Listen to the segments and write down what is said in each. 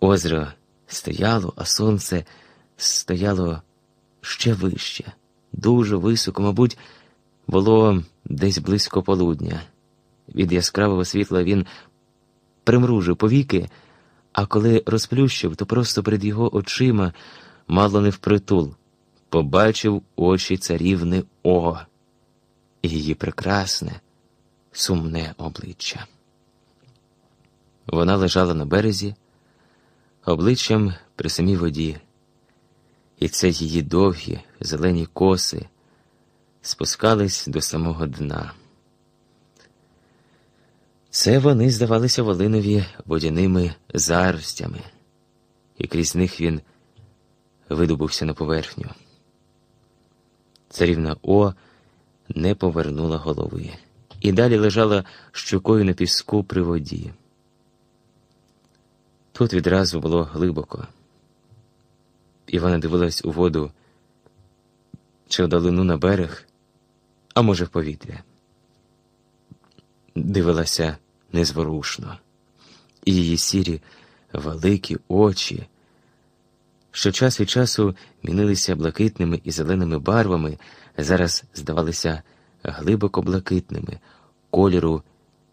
Озеро стояло, а сонце стояло ще вище, дуже високо, мабуть, було десь близько полудня. Від яскравого світла він примружив повіки, а коли розплющив, то просто перед його очима, мало не впритул, побачив очі царівни О і її прекрасне, сумне обличчя. Вона лежала на березі, обличчям при самій воді, і це її довгі зелені коси спускались до самого дна. Це вони здавалися Волинові водяними заростями, і крізь них він видобувся на поверхню. Царівна О не повернула голови і далі лежала щукою на піску при воді. Тут відразу було глибоко, і вона дивилась у воду чи вдалину на берег, а може, в повітря. Дивилася незворушно, і її сірі великі очі, що час від часу мінилися блакитними і зеленими барвами, зараз здавалися глибоко блакитними, кольору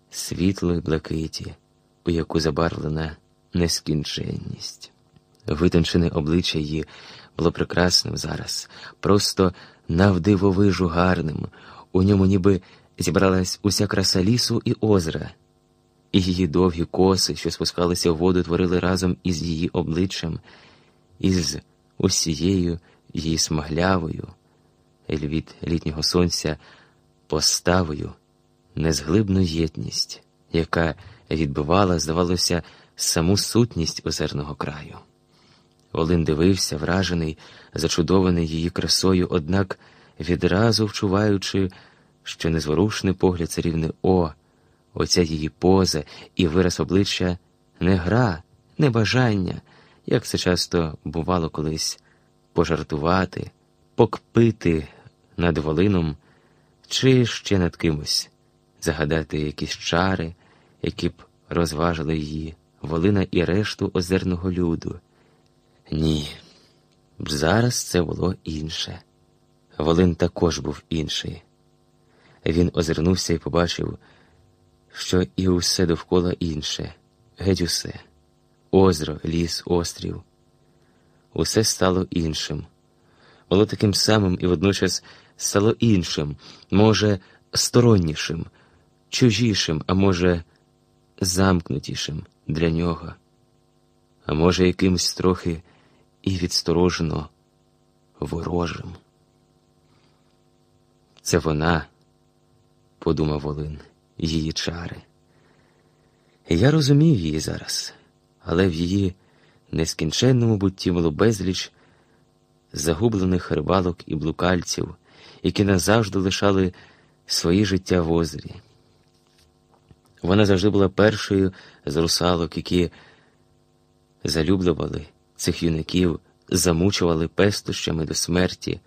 світлої блакиті, у яку забарвлена нескінченність. Витончене обличчя її було прекрасним зараз, просто навдивовижу гарним, у ньому ніби зібралась уся краса лісу і озера, і її довгі коси, що спускалися в воду, творили разом із її обличчям, із усією її смаглявою, від літнього сонця поставою, незглибну єдність, яка відбивала, здавалося, саму сутність озерного краю. Волин дивився, вражений, зачудований її красою, однак відразу вчуваючи, що незворушний погляд царівни О, оця її поза і вираз обличчя не гра, не бажання, як це часто бувало колись пожартувати, покпити над волином чи ще над кимось, загадати якісь чари, які б розважили її, волина і решту озерного люду. Ні, зараз це було інше. Волин також був інший. Він озирнувся і побачив, що і усе довкола інше, геть усе озеро, ліс, острів. Усе стало іншим. Було таким самим і водночас стало іншим, може, стороннішим, чужішим, а може, замкнутішим для нього, а може, якимсь трохи і відсторожено ворожим. Це вона, подумав Волин, її чари. Я розумів її зараз, але в її нескінченному бутті було безліч загублених рибалок і блукальців, які назавжди лишали своє життя в озері. Вона завжди була першою з русалок, які залюблювали цих юнаків, замучували пестощами до смерті,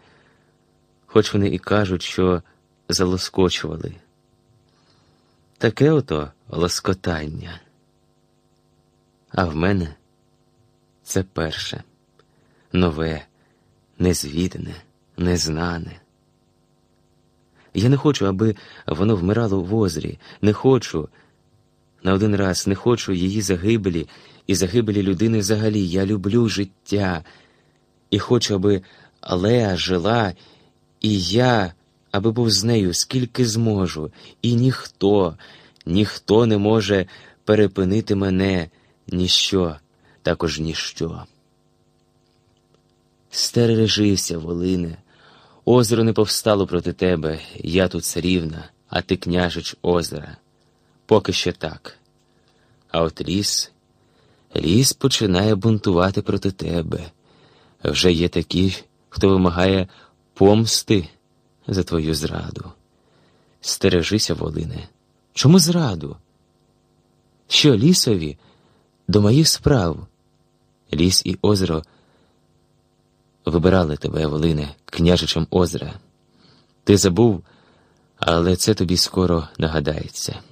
хоч вони і кажуть, що залоскочували. Таке ото лоскотання. А в мене це перше, нове, незвідане, незнане. Я не хочу, аби воно вмирало в озері, не хочу. На один раз не хочу її загибелі і загибелі людини взагалі. Я люблю життя і хочу, аби Алеа жила, і я, аби був з нею, скільки зможу, і ніхто, ніхто не може перепинити мене, ніщо, також ніщо. Стережися, Волине, озеро не повстало проти тебе, я тут царівна, а ти княжич озера. Поки що так. А от ліс, ліс починає бунтувати проти тебе. Вже є такі, хто вимагає помсти за твою зраду. Стережися, Волине. Чому зраду? Що лісові до моїх справ? Ліс і озеро вибирали тебе, Волине, княжичем озера. Ти забув, але це тобі скоро нагадається.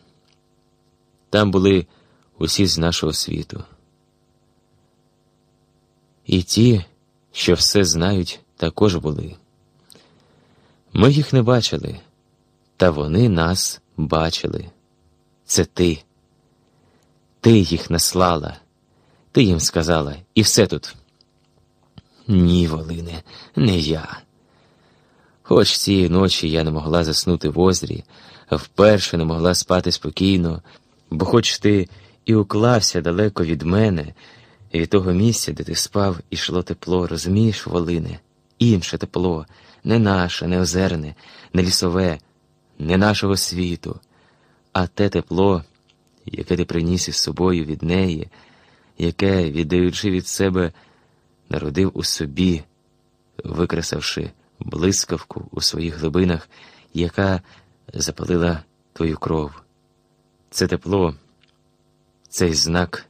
Там були усі з нашого світу. І ті, що все знають, також були. Ми їх не бачили, та вони нас бачили. Це ти. Ти їх наслала, ти їм сказала, і все тут. Ні, Волине, не я. Хоч цієї ночі я не могла заснути в озрі, вперше не могла спати спокійно, бо хоч ти і уклався далеко від мене, і від того місця, де ти спав, ішло тепло, розумієш, Волине, інше тепло, не наше, не озерне, не лісове, не нашого світу, а те тепло, яке ти приніс із собою від неї, яке, віддаючи від себе, народив у собі, викресавши блискавку у своїх глибинах, яка запалила твою кров. Це тепло, цей знак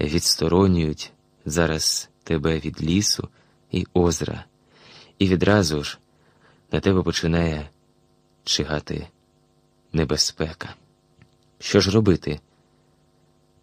відсторонюють зараз тебе від лісу і озера, і відразу ж на тебе починає чигати небезпека. Що ж робити?